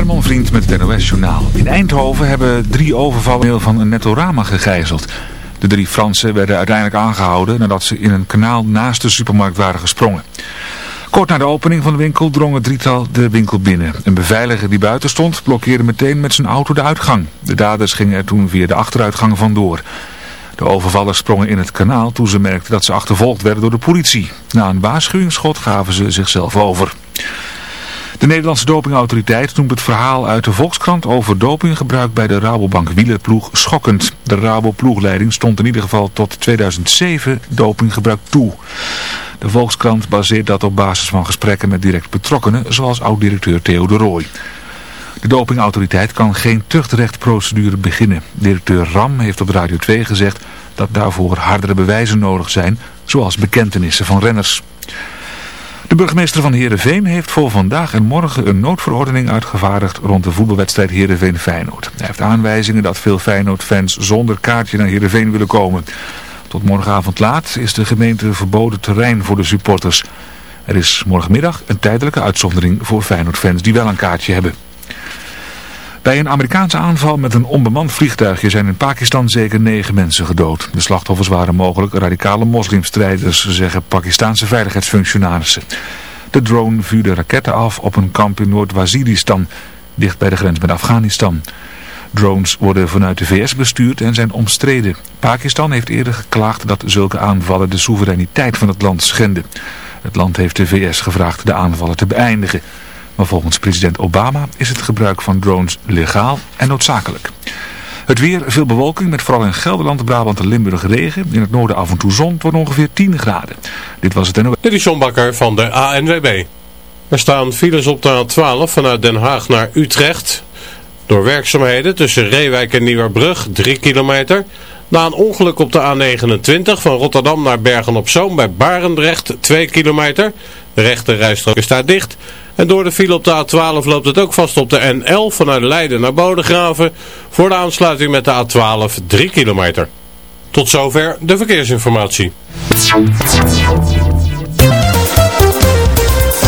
Herman Vriend met het NOS Journaal. In Eindhoven hebben drie overvallen van een Nettorama gegijzeld. De drie Fransen werden uiteindelijk aangehouden nadat ze in een kanaal naast de supermarkt waren gesprongen. Kort na de opening van de winkel drong het drietal de winkel binnen. Een beveiliger die buiten stond blokkeerde meteen met zijn auto de uitgang. De daders gingen er toen via de achteruitgang vandoor. De overvallers sprongen in het kanaal toen ze merkten dat ze achtervolgd werden door de politie. Na een waarschuwingsschot gaven ze zichzelf over. De Nederlandse dopingautoriteit noemt het verhaal uit de Volkskrant over dopinggebruik bij de Rabobank wielerploeg schokkend. De Rabo-ploegleiding stond in ieder geval tot 2007 dopinggebruik toe. De Volkskrant baseert dat op basis van gesprekken met direct betrokkenen, zoals oud-directeur Theo de Rooij. De dopingautoriteit kan geen tuchtrechtprocedure beginnen. Directeur Ram heeft op Radio 2 gezegd dat daarvoor hardere bewijzen nodig zijn, zoals bekentenissen van renners. De burgemeester van Heerenveen heeft voor vandaag en morgen een noodverordening uitgevaardigd rond de voetbalwedstrijd Heerenveen-Feyenoord. Hij heeft aanwijzingen dat veel Feyenoord-fans zonder kaartje naar Heerenveen willen komen. Tot morgenavond laat is de gemeente verboden terrein voor de supporters. Er is morgenmiddag een tijdelijke uitzondering voor Feyenoord-fans die wel een kaartje hebben. Bij een Amerikaanse aanval met een onbemand vliegtuigje zijn in Pakistan zeker negen mensen gedood. De slachtoffers waren mogelijk radicale moslimstrijders, zeggen Pakistanse veiligheidsfunctionarissen. De drone vuurde raketten af op een kamp in Noord-Waziristan, dicht bij de grens met Afghanistan. Drones worden vanuit de VS bestuurd en zijn omstreden. Pakistan heeft eerder geklaagd dat zulke aanvallen de soevereiniteit van het land schenden. Het land heeft de VS gevraagd de aanvallen te beëindigen. Maar volgens president Obama is het gebruik van drones legaal en noodzakelijk. Het weer, veel bewolking met vooral in Gelderland, Brabant en Limburg regen. In het noorden af en toe zon, tot ongeveer 10 graden. Dit was het NOS. Dit is John Bakker van de ANWB. Er staan files op de A12 vanuit Den Haag naar Utrecht. Door werkzaamheden tussen Reewijk en Nieuwerbrug 3 kilometer. Na een ongeluk op de A29 van Rotterdam naar Bergen-op-Zoom bij Barendrecht 2 kilometer. De rechte rijstrook is daar dicht. En door de file op de A12 loopt het ook vast op de N11 vanuit Leiden naar Bodegraven. Voor de aansluiting met de A12 3 kilometer. Tot zover de verkeersinformatie.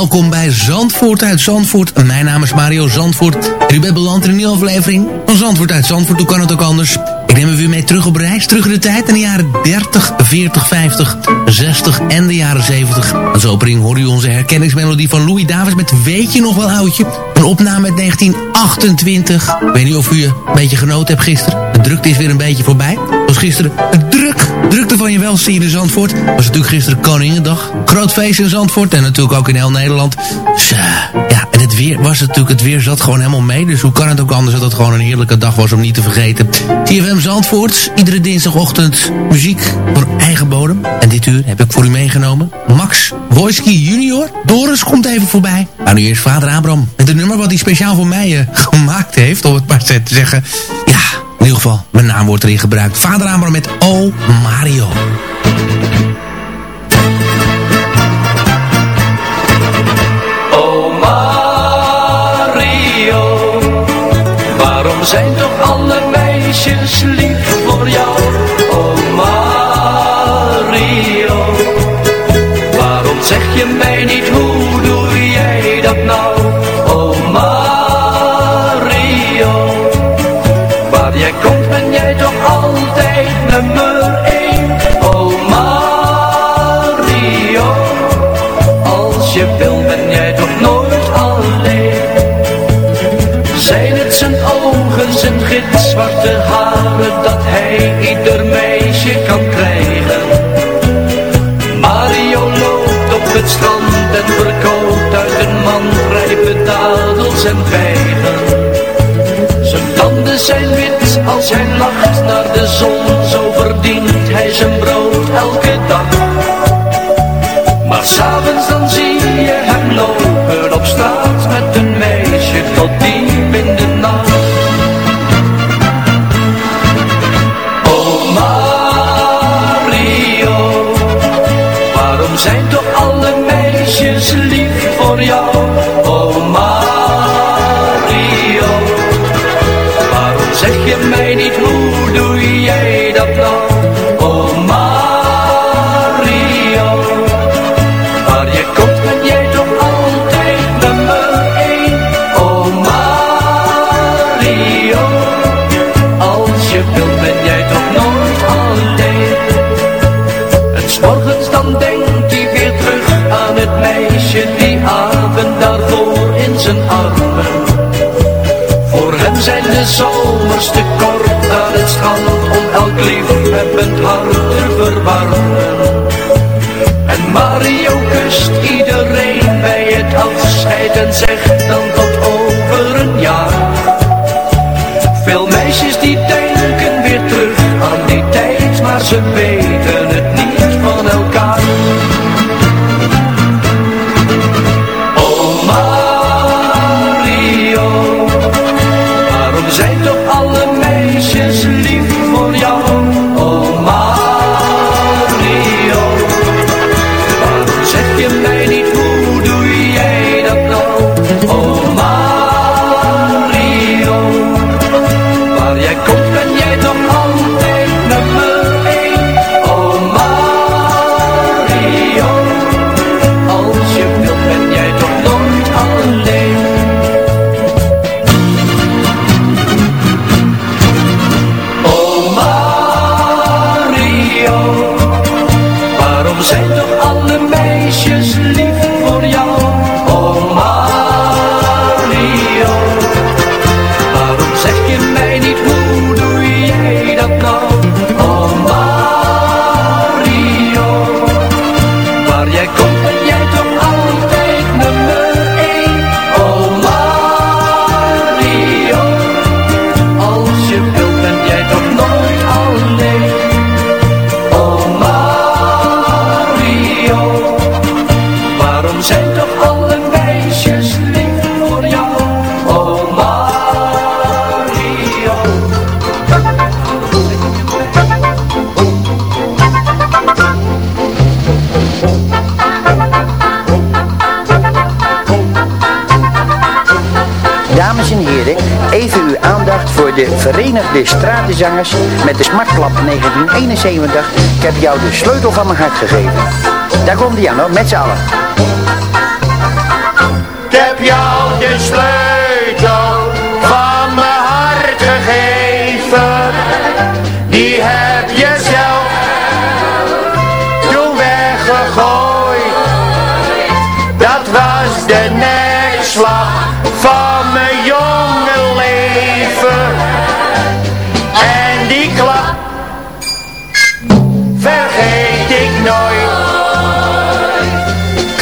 Welkom bij Zandvoort uit Zandvoort. Mijn naam is Mario Zandvoort en u bent beland in een nieuwe aflevering van Zandvoort uit Zandvoort. Hoe kan het ook anders? Ik neem u weer mee terug op reis, terug in de tijd in de jaren 30, 40, 50, 60 en de jaren 70. Als opening hoor u onze herkenningsmelodie van Louis Davis met Weet je nog wel oudje? Een opname uit 1928. Ik weet niet of u een beetje genoten hebt gisteren. De drukte is weer een beetje voorbij. Was gisteren druk. Drukte van je welzijn in Zandvoort. Was natuurlijk gisteren Koningendag. Groot feest in Zandvoort en natuurlijk ook in heel Nederland. Dus, uh, ja, en het weer was natuurlijk, het weer zat gewoon helemaal mee. Dus hoe kan het ook anders dat het gewoon een heerlijke dag was om niet te vergeten. TFM Zandvoort, iedere dinsdagochtend muziek voor eigen bodem. En dit uur heb ik voor u meegenomen Max Wojski junior. Doris komt even voorbij. Maar nu eerst vader Abraham. Met een nummer wat hij speciaal voor mij uh, gemaakt heeft, om het maar te zeggen. Ja, ieder geval, mijn naam wordt erin gebruikt. Vader Abraham met O Mario. O Mario, waarom zijn toch alle meisjes lief voor jou? O Mario, waarom zeg je mij niet hoe gitzwarte haren, dat hij ieder meisje kan krijgen. Mario loopt op het strand en verkoopt uit een man rijpe dadels en vijgen. Zijn tanden zijn wit als hij lacht naar de zon, zo verdient hij hij zijn brood elke dag. Voor hem zijn de zomers te kort aan het strand om elk liefhebbend hart te verwarmen. En Mario kust iedereen bij het afscheid en zegt dan tot over een jaar. Veel meisjes die denken weer terug aan die tijd, maar ze weten de Verenigde Stratenzangers met de Smartklap 1971. Ik heb jou de sleutel van mijn hart gegeven. Daar komt die aan met z'n allen. Ik heb jou de sleutel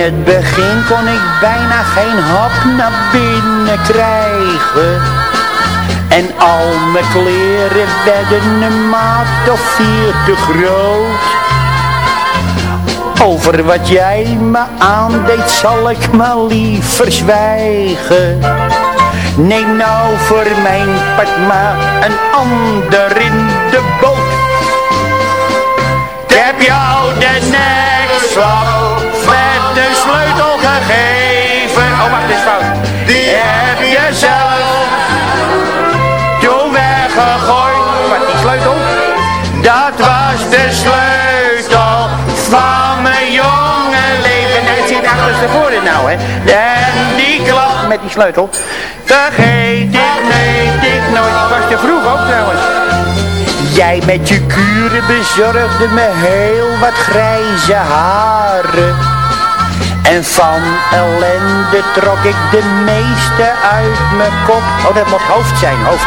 het begin kon ik bijna geen hap naar binnen krijgen. En al mijn kleren werden een maat of vier te groot. Over wat jij me aandeed zal ik maar liever zwijgen. Neem nou voor mijn part maar een ander in de boot. Ik heb jou de de sleutel gegeven. Oh, wacht, dit is fout. Die heb je zelf toen weggegooid. Oh, wat, die sleutel? Dat was de sleutel van mijn jonge leven. En het zit tevoren nou, hè. En die klap met die sleutel. Vergeet ik, weet ik nooit. Ik was te vroeg ook trouwens. Jij met je kuren bezorgde me heel wat grijze haren. En van ellende trok ik de meeste uit mijn kop. Oh, dat moet hoofd zijn, hoofd.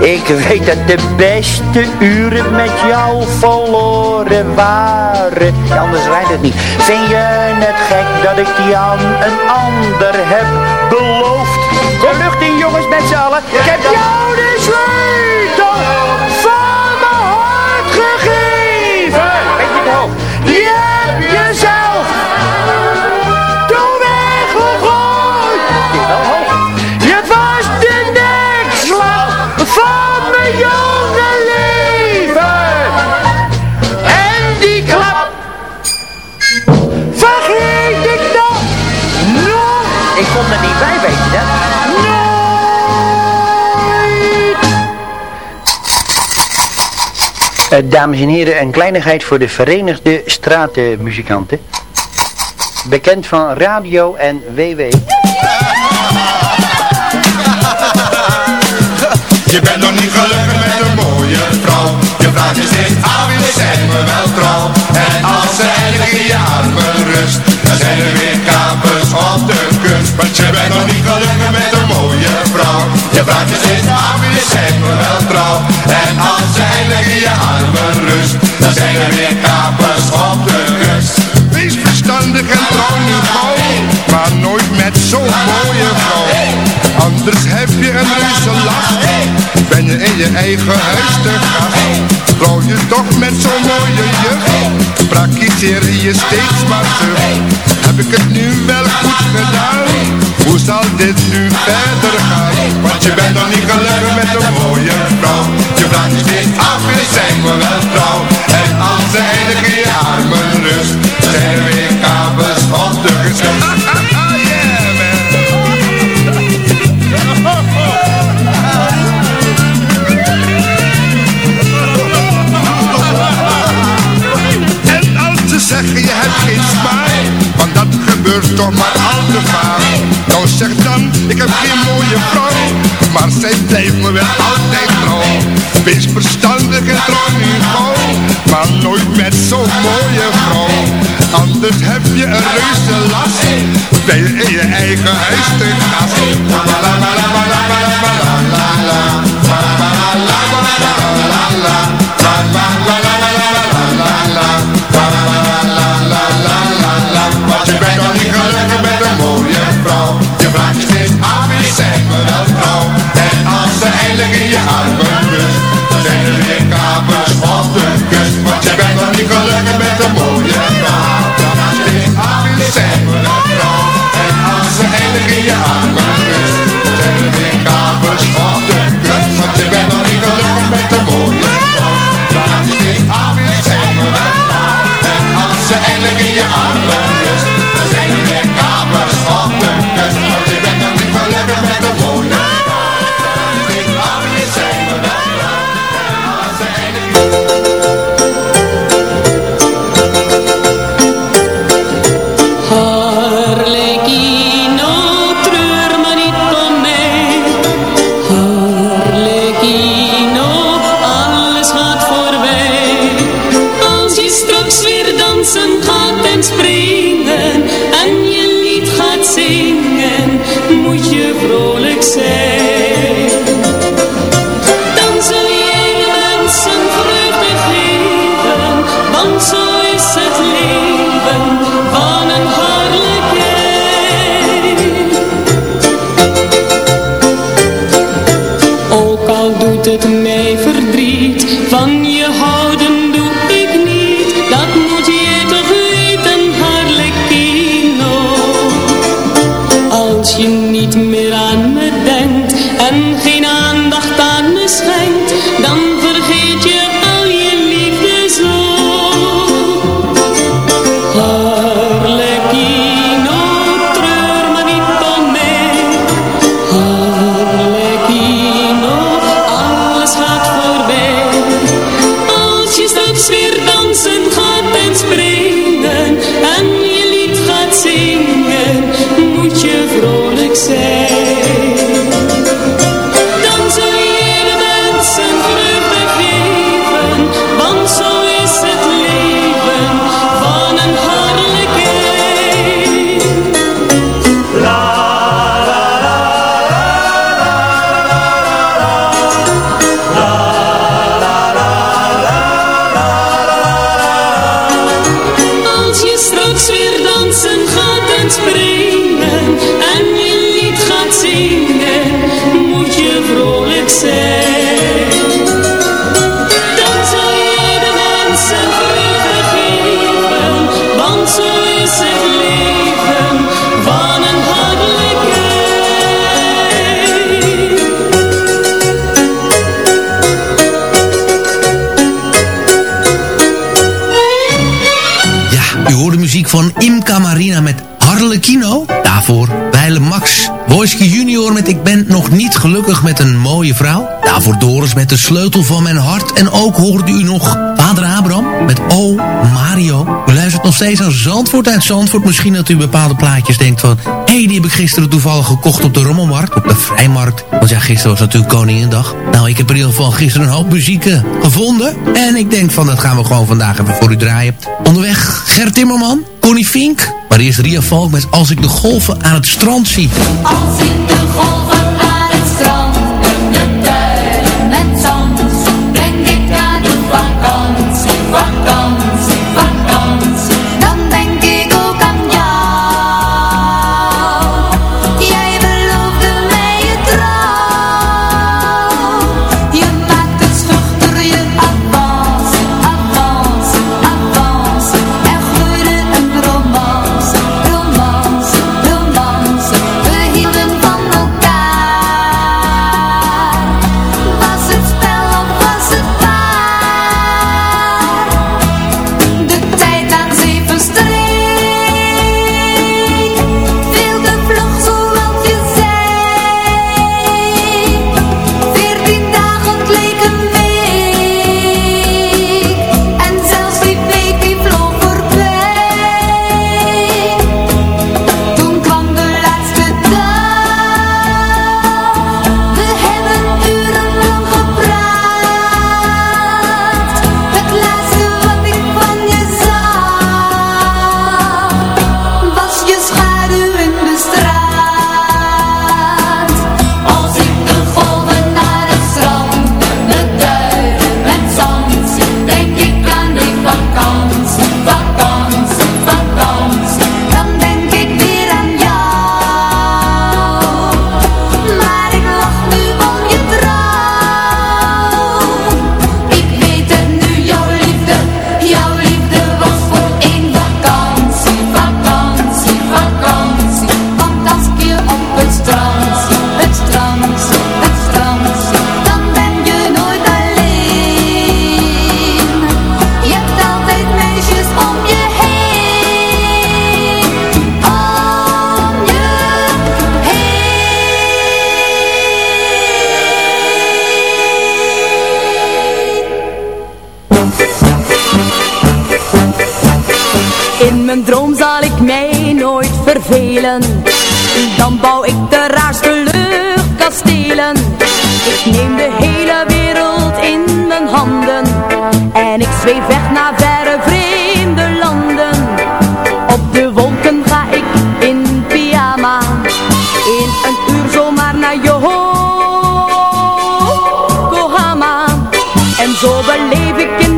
Ik weet dat de beste uren met jou verloren waren. Anders rijdt het niet. Vind je het gek dat ik aan een ander heb beloofd? De lucht in, jongens, met z'n allen. Dames en heren, een kleinigheid voor de Verenigde Stratenmuzikanten. Bekend van radio en WW. Je bent nog niet gelukkig met een mooie vrouw. Je vraagt je steeds aan wie zijn me wel trouw? En als ze eindelijk in je armen rust Dan zijn er weer kapers op de kust. Want je bent nog niet gelukkig met een mooie vrouw. Je vraagt je steeds aan wie zijn me wel trouw? En als ze zijn er weer kapers op de kust Wees verstandig en trouw niet Maar nooit met zo'n mooie vrouw Anders heb je een reuze last Ben je in je eigen huis te gast Trouw je toch met zo'n mooie juf Praktiseer je steeds maar terug. Heb ik het nu wel goed gedaan? Hoe zal dit nu verder gaan? Want je bent nog niet gelukkig met een mooie vrouw. Je vraagt je af, en zijn we wel trouw? En eindelijk in je armen rust zijn er weer kabels op de gezet zeggen je hebt geen smaak Want dat gebeurt toch maar al te vaak. Nou zeg dan, ik heb geen mooie vrouw. Maar zij blijft me wel altijd trouw. Wees verstandig en trouw gauw. Maar nooit met zo'n mooie vrouw. Anders heb je een reuze last. Ben je in je eigen huis te gast La la la la bent nog niet gelukkig met een mooie vrouw. Je vraagt je steeds af je zegt me wel trouw? En als ze eindelijk in je armen rust Dan zijn er weer kapers op de kust. Want je bent nog niet gelukkig met een mooie vrouw. Je vraagt je steeds af je zegt me wel trouw? En als ze eindelijk in je armen van Imka Marina met Harlequino. Daarvoor Weile Max. Wojski junior met Ik ben nog niet gelukkig met een mooie vrouw. Daarvoor Doris met De sleutel van mijn hart. En ook hoorde u nog Vader Abraham met O Mario nog steeds aan Zandvoort uit Zandvoort. Misschien dat u bepaalde plaatjes denkt van... hé, hey, die heb ik gisteren toevallig gekocht op de rommelmarkt, op de vrijmarkt. Want ja, gisteren was natuurlijk Koningendag. Nou, ik heb in ieder geval gisteren een hoop muziek eh, gevonden. En ik denk van, dat gaan we gewoon vandaag even voor u draaien. Onderweg Gert Timmerman, Connie Fink. Maar eerst Ria Valk met Als ik de golven aan het strand zie. Als ik de golven aan het strand... de duinen met zand. Zo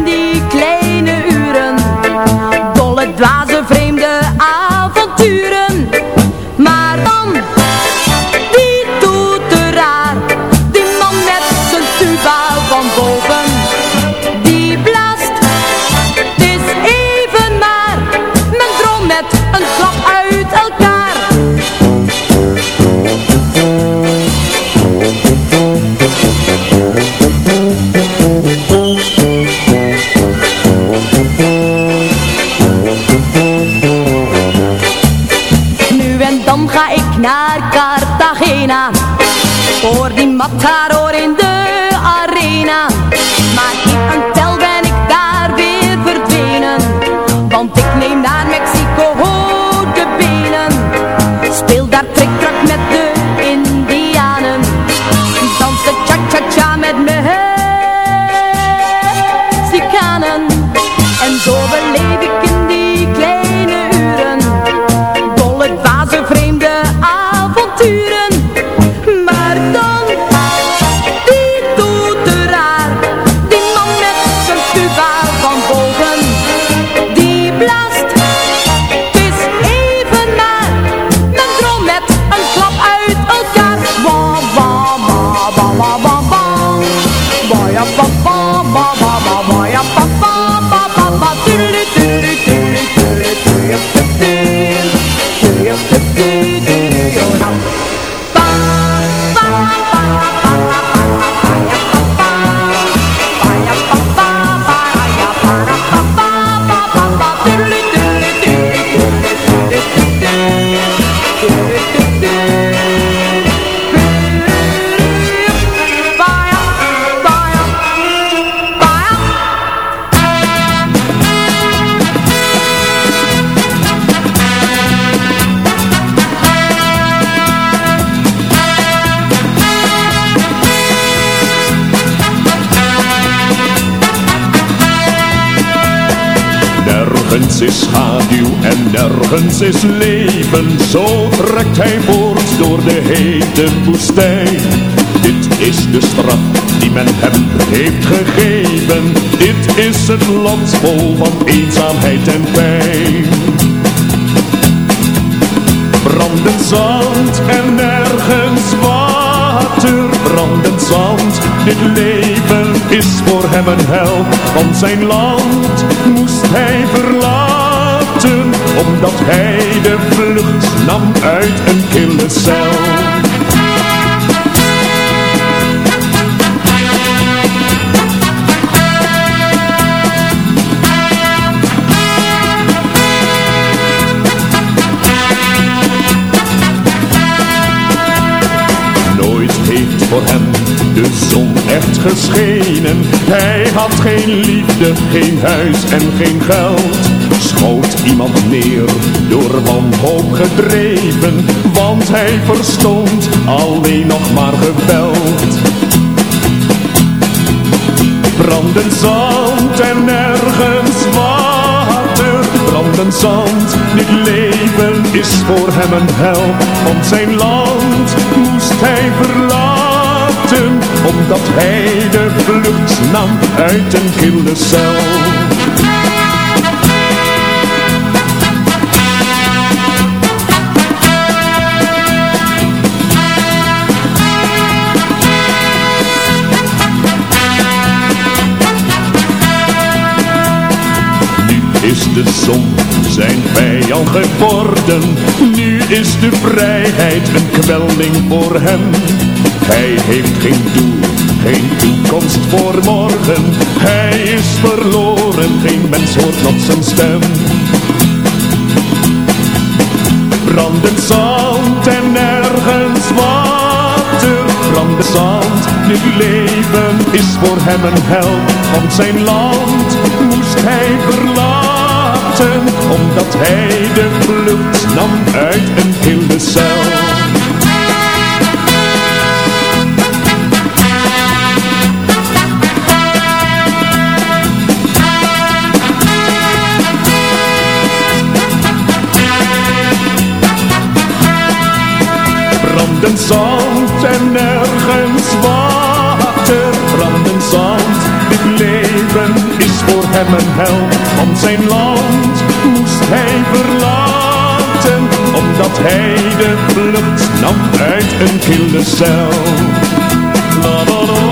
tired is leven. Zo trekt hij voort door de hete woestijn. Dit is de straf die men hem heeft gegeven. Dit is het land vol van eenzaamheid en pijn. Brandend zand en nergens water, brandend zand. Dit leven is voor hem een hel, want zijn land moest hij verlaten, omdat hij de vlucht nam uit een kille cel. Nooit heeft voor hem de zon geschenen. Hij had geen liefde, geen huis en geen geld. Schoot iemand neer, door wanhoop gedreven. Want hij verstond alleen nog maar geweld. Brandend zand en nergens water. Brandend zand, dit leven is voor hem een hel. Want zijn land moest hij verlaten. Omdat hij de vlucht nam uit een kille cel. Nu is de zon zijn vijand geworden. Nu is de vrijheid een kwelling voor hem. Hij heeft geen doel, geen toekomst voor morgen. Hij is verloren, geen mens hoort nog zijn stem. Brandend zand en nergens water. Brandend zand, dit leven is voor hem een hel. Want zijn land moest hij verlaten. Omdat hij de vlucht nam uit een kille cel. Zand en nergens water. Brandend zand, dit leven is voor hem een hel. Want zijn land moest hij verlaten. Omdat hij de vlucht nam uit een kille cel. La, la, la.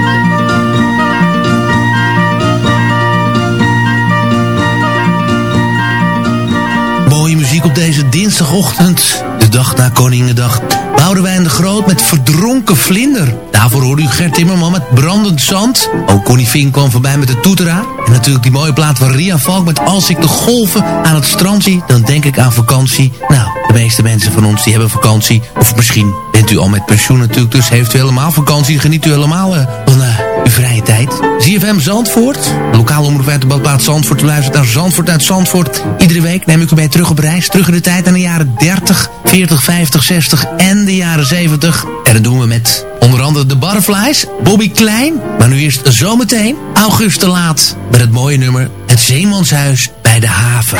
dinsdagochtend, de dag na Koningendag. Boudewijn de Groot met Verdronken Vlinder. Daarvoor hoorde u Gert Timmerman met Brandend Zand. Ook Connie Fink kwam voorbij met de toetera. En natuurlijk die mooie plaat van Ria Valk met Als ik de golven aan het strand zie, dan denk ik aan vakantie. Nou, de meeste mensen van ons die hebben vakantie. Of misschien bent u al met pensioen natuurlijk, dus heeft u helemaal vakantie. Geniet u helemaal uh, van uh, vrije tijd. ZFM Zandvoort, lokaal omroep uit de badplaats Zandvoort. U luistert naar Zandvoort uit Zandvoort. Iedere week neem ik u mee terug op reis. Terug in de tijd aan de jaren 30, 40, 50, 60 en de jaren 70. En dat doen we met onder andere de Butterflies, Bobby Klein. Maar nu eerst zometeen August te laat met het mooie nummer Het Zeemanshuis bij de haven.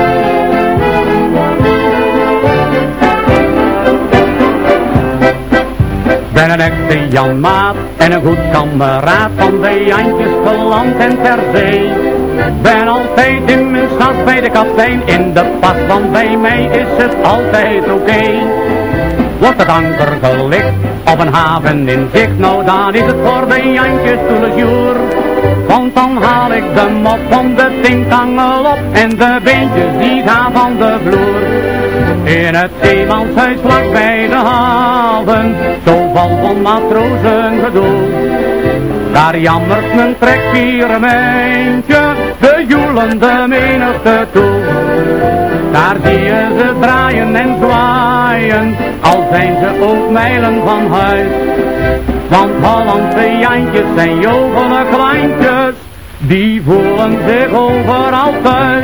Ben een echte Jan Maat en een goed kameraad van de Jantjes te land en ter zee. Ben altijd in mijn stad bij de kapitein in de pas, want bij mij is het altijd oké. Wordt het anker gelicht op een haven in zicht, nou dan is het voor de Jantjes jour. Want dan haal ik de mop van de tinkangel op en de beentjes die gaan van de vloer. In het zeemanshuis vlak bij de haven, zo val van matrozen gedoe. Daar jammert mijn trekpiermeintje, de joelende menigte toe. Daar zie je ze draaien en zwaaien, al zijn ze ook mijlen van huis. Want Hollandse Jantjes zijn jovele kleintjes, die voelen zich overal thuis.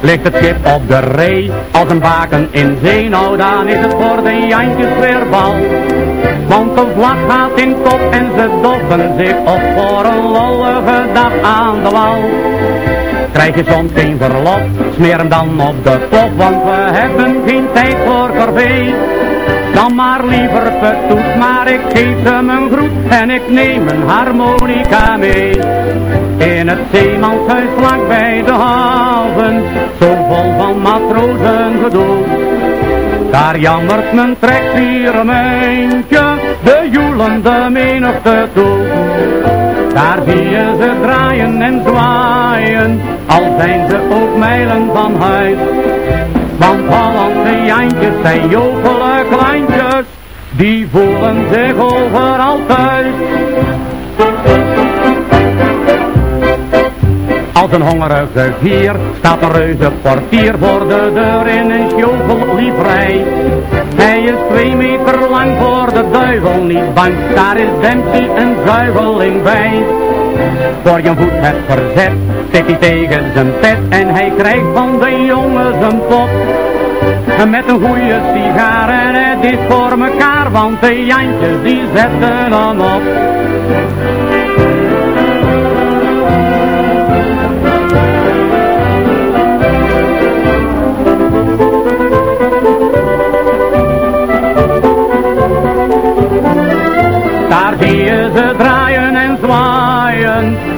Ligt het schip op de ree, als een baken in zee, nou dan is het voor de Jantjes weer bal. Want de vlag gaat in kop en ze doffen zich op voor een lollige dag aan de wal. Krijg je soms geen verlof, smeer hem dan op de pop, want we hebben geen tijd voor corvée. Dan maar liever vertoet, maar ik geef ze mijn groet en ik neem een harmonica mee. In het zeemanshuis vlak bij de haven, zo vol van matrozen gedoe. Daar jammert mijn trekviermeintje, de joelende menigte toe. Daar zie je ze draaien en zwaaien, al zijn ze ook mijlen van huis. Want Hollandse Jantjes zijn jovele kleintjes, die voelen zich overal thuis. Als een hongerige gier staat een reuze portier voor de deur in een livrei. Hij is twee meter lang voor de duivel niet bang, daar is Dempsey een zuiveling bij. Voor je voet hebt verzet, zit hij tegen zijn pet en hij krijgt van de jongen zijn pot. Met een goede sigaar en het is voor mekaar, want de Jantjes die zetten hem op.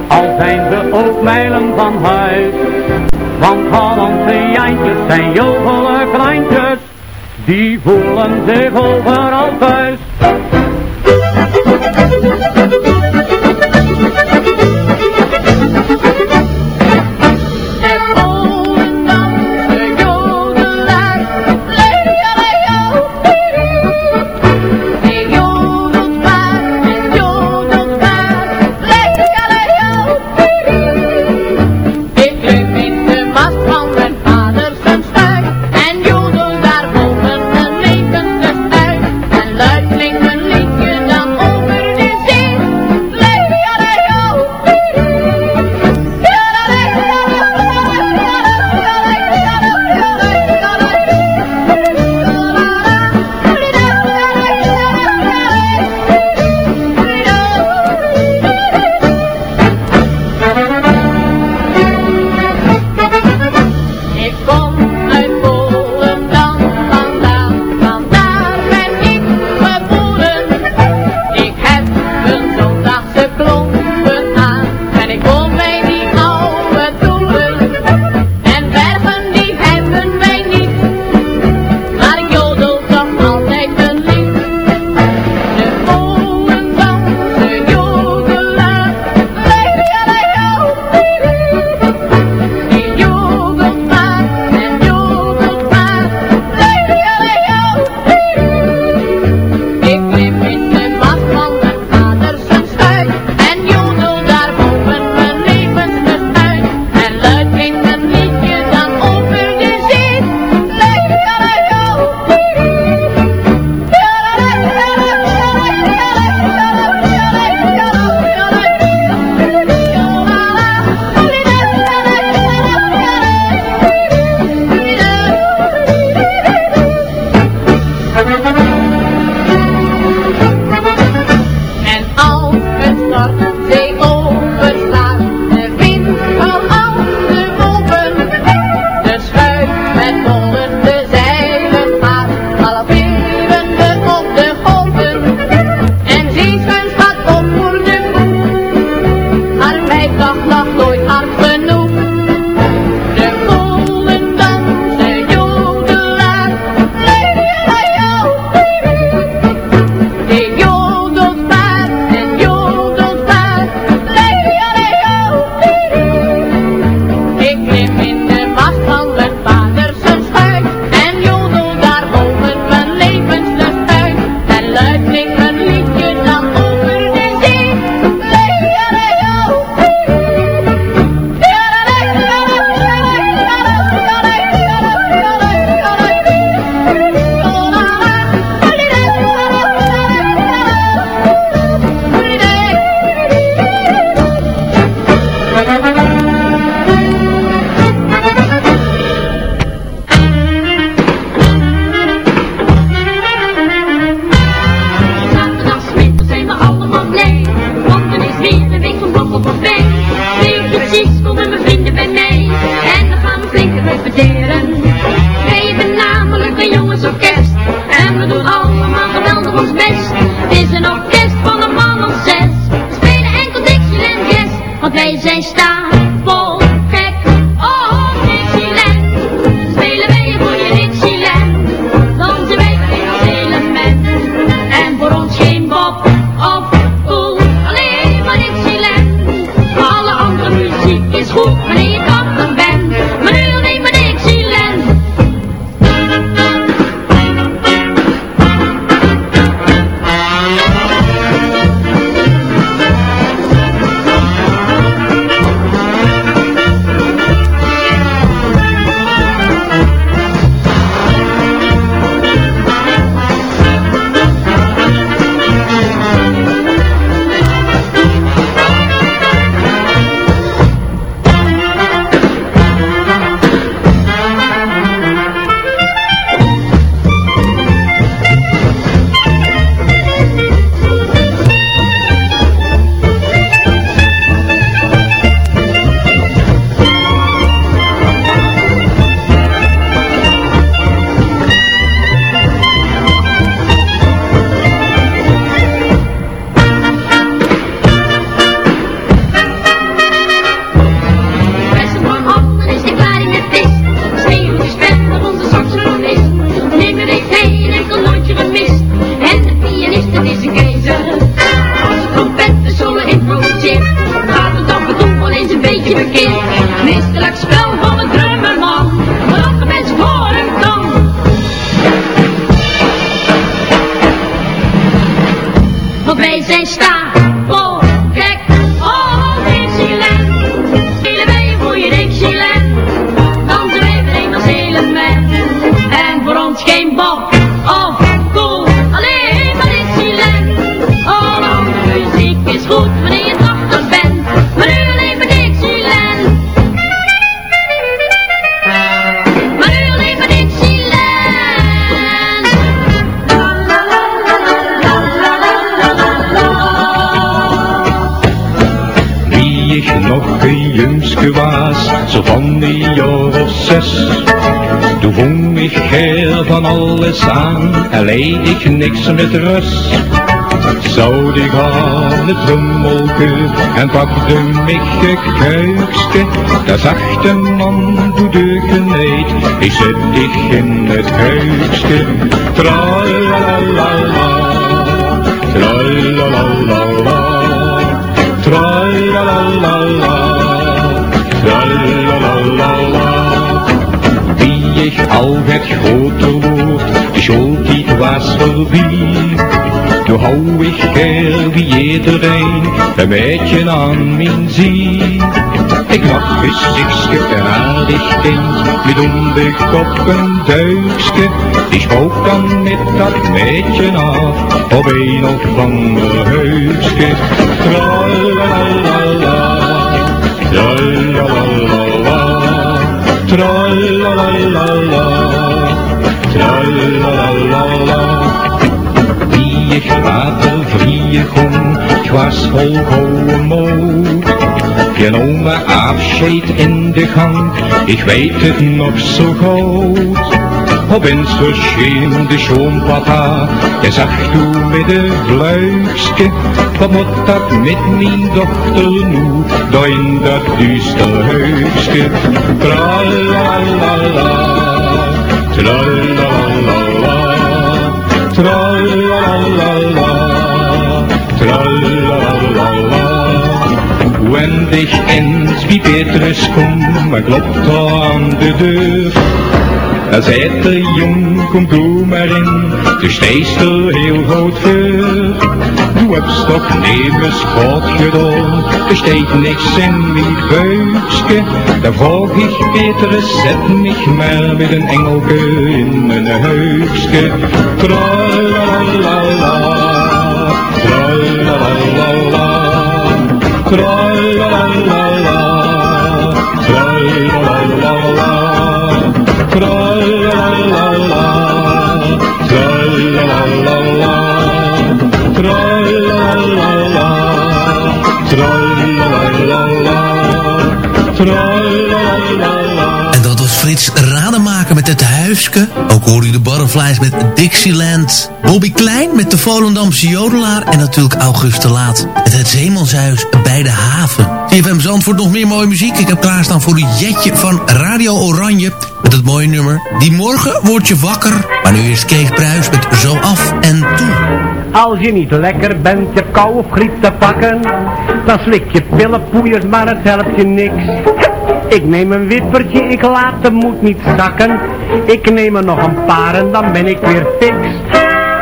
al zijn ze ook mijlen van huis. Want Hollandse jijntjes zijn jolige kleintjes, die voelen zich overal thuis. Niks met rust. Zou ik aan het rummelke en pakte een kuikske. Daar zag de man doe de geneed, ik zet dich in het huikske. Tralalala, tralalala. Tralalala, tralalala. Wie ik al het groter wordt, schooltijd was voorbij. Toen hou ik heel wie iedereen, een beetje aan mijn zie. Ik mag gezichtje een aardig kind, met onbekop een duikske. Die spook dan met dat meidje af, op een of ander huisje. Tralalala, tralalala, tralalala, Wie ik water vrije kon, ik was vol moed. Genomen afscheid in de gang, ik weet het nog zo goed. Opeens verscheen de schoonpapa, hij zag toen met de vluikske. Wat dat met mijn dochter nu, daar in dat duister huisje. Tralalala, Dich eens wie Petrus komt, maar klopt aan de deur. Dan zei de jong, kom toe maar in, de steest er heel goed voor. Du hebt toch nevens God gedaan, er steekt niks in wie buikske. Dan vroeg ik Petrus, zet mich maar met een engelke in mijn huikske. En dat was Frits met het huiske. Ook hoorde u de Butterflies met Dixieland. Bobby Klein met de Volendamse Jodelaar. En natuurlijk August de Laat met het Zeemanshuis bij de haven. TFM Zandvoort nog meer mooie muziek. Ik heb klaarstaan voor een jetje van Radio Oranje. Met het mooie nummer. Die morgen word je wakker. Maar nu is Kees Pruis met Zo af en toe. Als je niet lekker bent, je kou of griep te pakken, dan slik je pillenpoeiers, maar het helpt je niks. Ik neem een wippertje, ik laat de moed niet zakken. Ik neem er nog een paar en dan ben ik weer fix.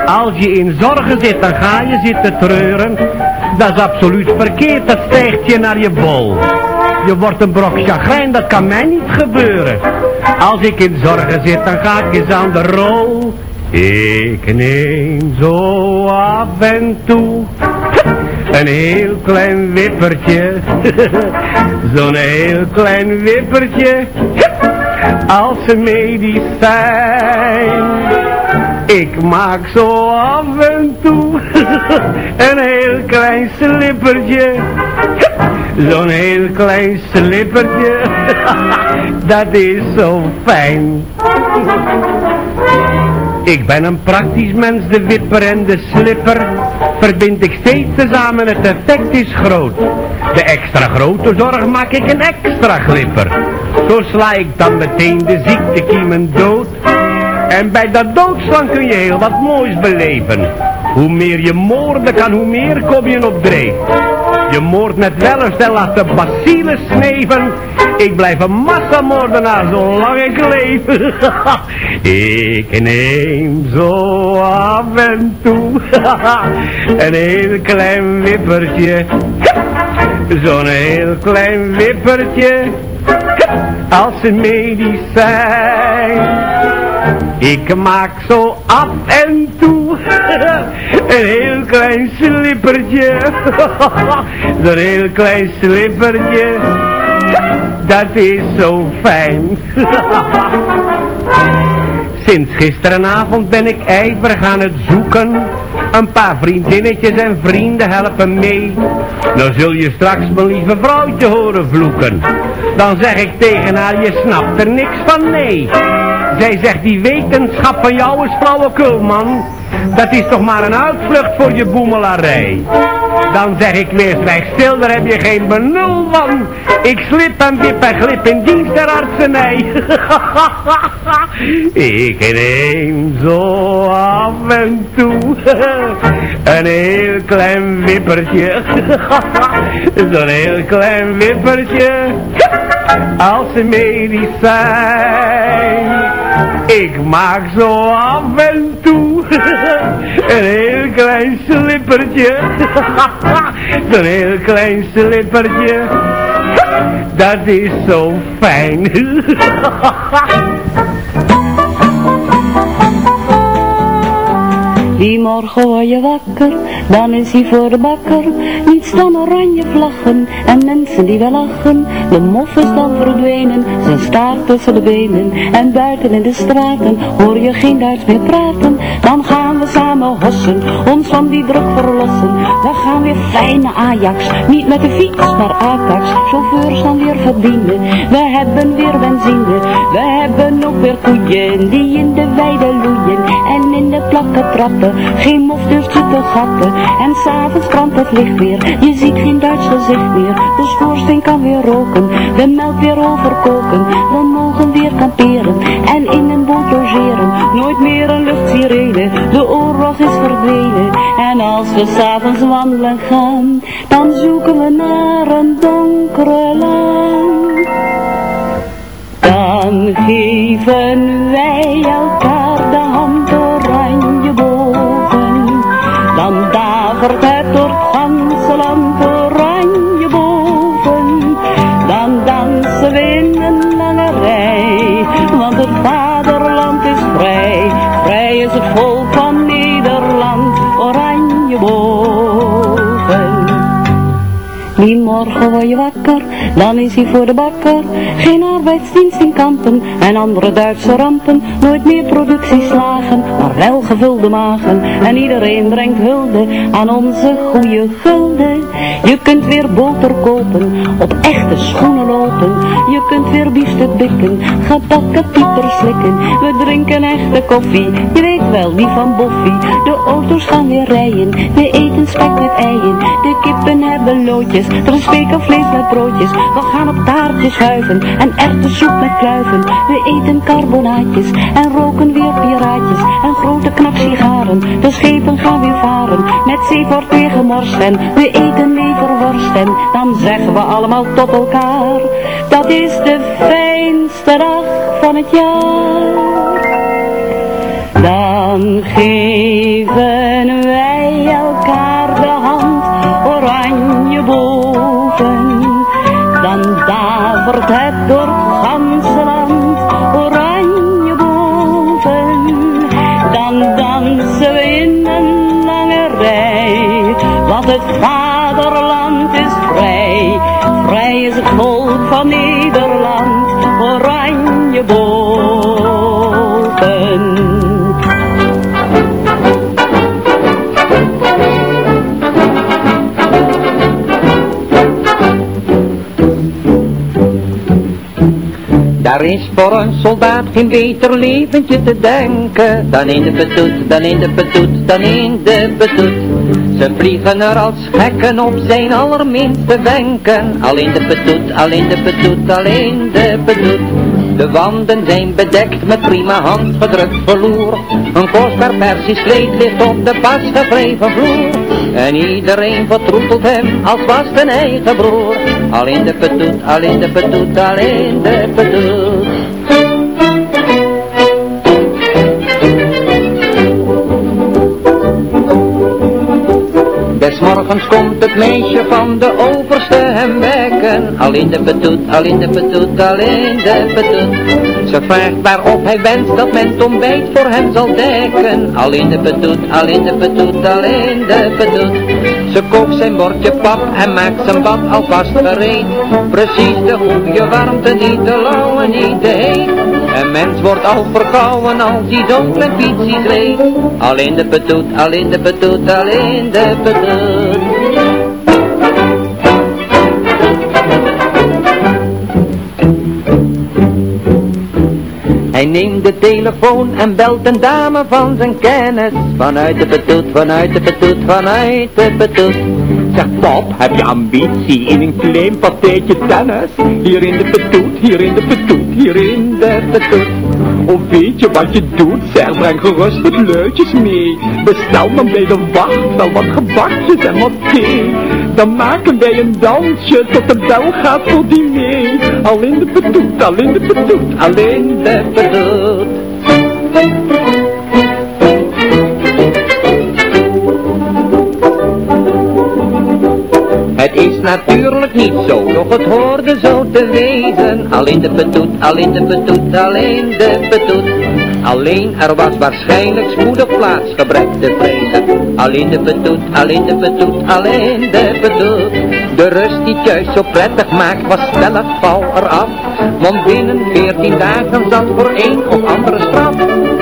Als je in zorgen zit, dan ga je zitten treuren. Dat is absoluut verkeerd, dat stijgt je naar je bol. Je wordt een brok chagrijn, dat kan mij niet gebeuren. Als ik in zorgen zit, dan ga ik eens aan de rol. Ik neem zo af en toe een heel klein wippertje. Zo'n heel klein wippertje. Als een medicijn. Ik maak zo af en toe een heel klein slippertje. Zo'n heel klein slippertje. Dat is zo fijn. Ik ben een praktisch mens, de wipper en de slipper verbind ik steeds tezamen, het effect is groot. De extra grote zorg maak ik een extra glipper. Zo sla ik dan meteen de ziektekiemen dood. En bij dat doodslaan kun je heel wat moois beleven. Hoe meer je moorden kan, hoe meer kom je op dreef. Je moord met wellust en laat de bacillen sneven. Ik blijf een massamoordenaar zolang ik leef. ik neem zo af en toe een heel klein wippertje. Zo'n heel klein wippertje als een medicijn. Ik maak zo af en toe een heel klein slippertje. Zo'n heel klein slippertje, dat is zo fijn. Sinds gisterenavond ben ik ijverig aan het zoeken. Een paar vriendinnetjes en vrienden helpen mee. Nou zul je straks mijn lieve vrouwtje horen vloeken. Dan zeg ik tegen haar, je snapt er niks van, nee. Zij zegt, die wetenschap van jou is flauwekul, man. Dat is toch maar een uitvlucht voor je boemelarij. Dan zeg ik weer, zwijg stil, daar heb je geen benul van. Ik slip en wip en glip in dienst der artsenij. ik neem zo af en toe een heel klein wippertje. Zo'n heel klein wippertje als een medicijn. Ik maak zo af en toe een heel klein slippertje. Zo'n heel klein slippertje. Dat is zo fijn. Die morgen word je wakker, dan is hij voor de bakker. Niets dan oranje vlaggen en mensen die wel lachen. De mof is dan verdwenen, zijn staart tussen de benen. En buiten in de straten hoor je geen Duits meer praten. Dan gaan we samen hossen, ons van die druk verlossen. We gaan weer fijne Ajax, niet met de fiets, maar A-tax. Chauffeurs dan weer verdienen, we hebben weer benzine. We hebben ook weer koeien die in de weide loeien. En in de plakken trappen, geen mof durft je te gappen. En s'avonds brandt het licht weer, je ziet geen Duits gezicht meer. De schoorsteen kan weer roken, de melk weer overkoken. We mogen weer kamperen en in een boot logeren. Nooit meer een luchtsirene, de oorlog is verdwenen. En als we s'avonds wandelen gaan, dan zoeken we naar een donkere land. Dan geven wij elkaar morgen word je wakker, dan is hij voor de bakker. Geen arbeidsdienst in kampen en andere Duitse rampen. Nooit meer productieslagen, maar wel gevulde magen. En iedereen brengt hulde aan onze goede gulden. Je kunt weer boter kopen, op echte schoenen lopen. Je kunt weer biefstuk bikken, gebakken pieper slikken. We drinken echte koffie, je weet wel die van Boffie. De auto's gaan weer rijden, we eten spek met eieren. De kippen hebben loodjes, spekelvlees met broodjes. We gaan op taartjes schuiven en erwtensoep met kluiven. We eten carbonaatjes en roken weer piraatjes. En grote knapsigaren, de schepen gaan weer varen. Met zee wordt weer gemorst en we eten leverworst. En dan zeggen we allemaal tot elkaar, dat is de fijnste dag van het jaar. Dan geven van Nederland, oranje. Daar is voor een soldaat geen beter leventje te denken Dan in de betoet, dan in de betoet, dan in de betoet Ze vliegen er als gekken op zijn allerminste wenken Al in de betoet, al in de betoet, al in de betoet De wanden zijn bedekt met prima handgedrukt verloer. Een kostbaar persisch kleed ligt op de pas gevreven vloer. En iedereen vertroetelt hem als was zijn eigen broer. Al in de petoet, al in de petoet, al in de petoet. Morgens komt het meisje van de overste hem wekken. Al in de petoet, al in de petoet, al in de petoet. Ze vraagt waarop hij wenst dat men het ontbijt voor hem zal dekken. Al in de petoet, al in de petoet, al in de petoet. Ze kookt zijn bordje pap en maakt zijn bad alvast gereed. Precies de goede warmte, niet te lauw en niet te heet. Een mens wordt al verkouden als hij zo'n klein fietsie kreeg. Al in de petoet, al in de petoet, al in de petoet. Hij neemt de telefoon en belt een dame van zijn kennis. Vanuit de petoet, vanuit de petoet, vanuit de petoet. Zeg Bob, heb je ambitie in een klein partijtje tennis? Hier in de petoet, hier in de petoet, hier in de petoet. Of weet je wat je doet? Zeg, breng gerust wat luidjes mee. Bestel dan bij de wacht wel wat gebakjes en wat thee. Dan maken wij een dansje tot de bel gaat voor diner. Al in de petoet, al in de petoet, al in de petoet. Natuurlijk niet zo, doch het hoorde zo te wezen. Al in de petoet, al in de petoet, al in de petoet. Alleen er was waarschijnlijk spoedig plaats gebrek te vrezen. Al in de petoet, al in de petoet, al in de petoet. De rust die thuis zo prettig maakt was stellig val eraf. Want binnen veertien dagen zat voor een of andere straf.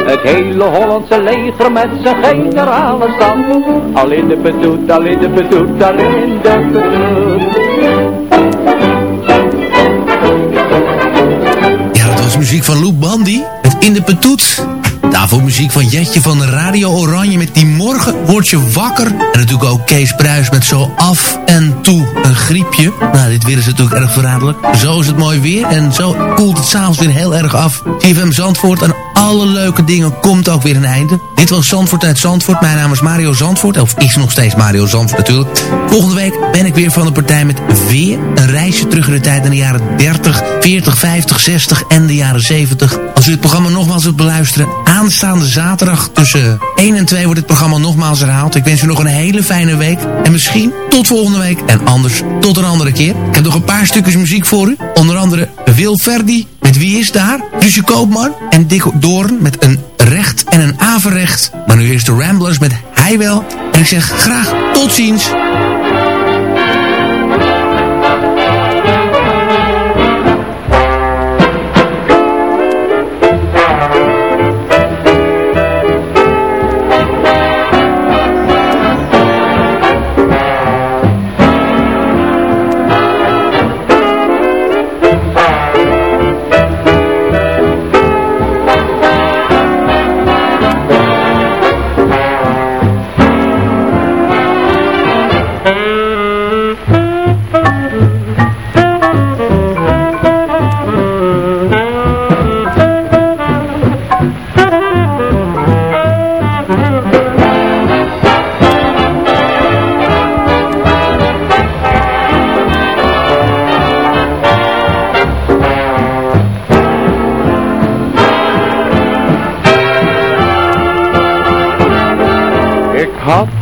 Het hele Hollandse leger met zijn generale stand. Al in de petoet, al in de petoet, al in de petoet. Ja, dat was muziek van Lou Bandy. Met In de Petoet. Daarvoor muziek van Jetje van Radio Oranje met Die Morgen Word Je Wakker. En natuurlijk ook Kees Pruis met Zo Af en Toe een Griepje. Nou, dit weer is natuurlijk erg verraderlijk. Zo is het mooi weer en zo koelt het s'avonds weer heel erg af. CFM Zandvoort en alle leuke dingen komt ook weer een einde. Dit was Zandvoort uit Zandvoort. Mijn naam is Mario Zandvoort. Of is nog steeds Mario Zandvoort natuurlijk. Volgende week ben ik weer van de partij met weer een reisje terug in de tijd in de jaren 30, 40, 50, 60 en de jaren 70. Als u het programma nogmaals wilt beluisteren, aanstaande zaterdag tussen 1 en 2 wordt het programma nogmaals herhaald. Ik wens u nog een hele fijne week. En misschien tot volgende week. En anders tot een andere keer. Ik heb nog een paar stukjes muziek voor u. Onder andere Wil Verdi met Wie is daar? Lucie Koopman en Dick Doorn met een recht en een averecht. Maar nu eerst de Ramblers met Hij wel. En ik zeg graag tot ziens.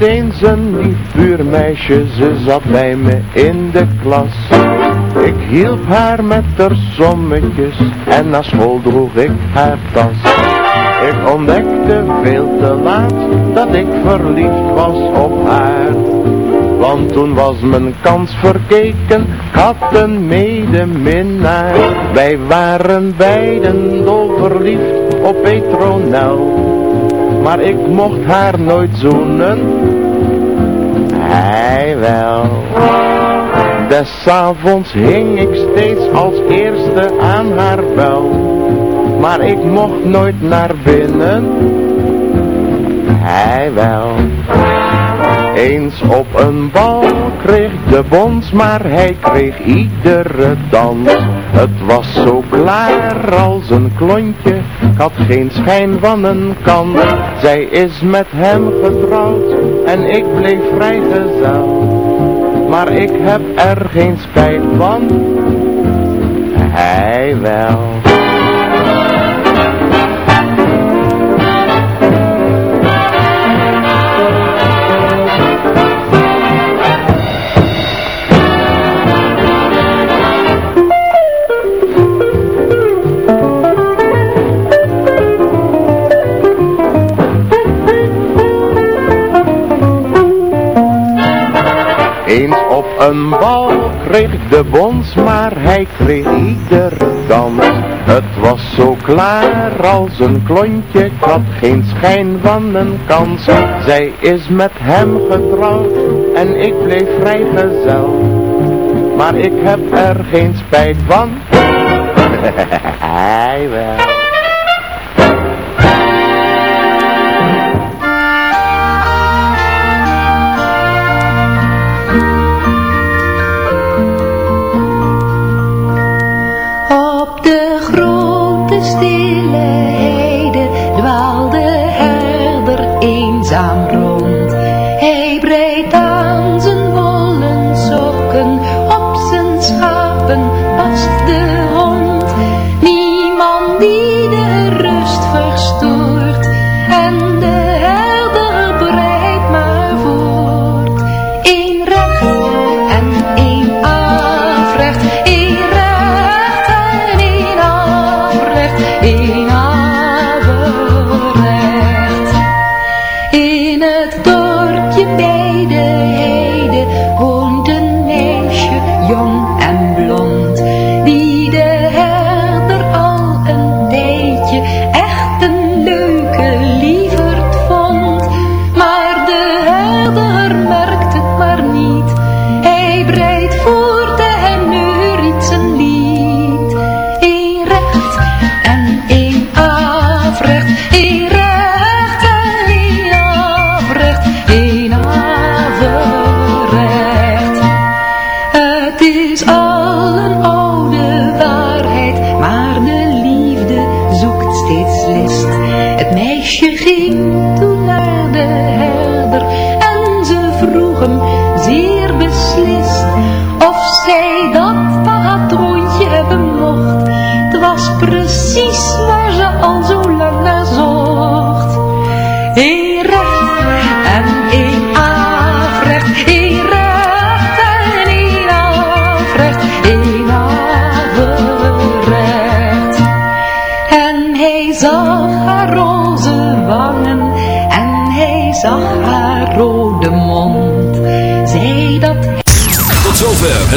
Eens een lief buurmeisje, ze zat bij me in de klas. Ik hielp haar met haar sommetjes en na school droeg ik haar tas. Ik ontdekte veel te laat dat ik verliefd was op haar. Want toen was mijn kans verkeken, ik had een medeminnaar. Wij waren beiden dolverliefd op Petronel. Maar ik mocht haar nooit zoenen, hij wel. Des avonds hing ik steeds als eerste aan haar bel. Maar ik mocht nooit naar binnen, hij wel. Eens op een bal kreeg de bons, maar hij kreeg iedere dans. Het was zo klaar als een klontje, had geen schijn van een kans. Zij is met hem getrouwd en ik bleef vrijgezel. Maar ik heb er geen spijt van, hij wel. Een bal kreeg de bons, maar hij kreeg iedere dans. Het was zo klaar als een klontje, ik had geen schijn van een kans. Zij is met hem getrouwd en ik bleef vrijgezel. Maar ik heb er geen spijt van. hij wel.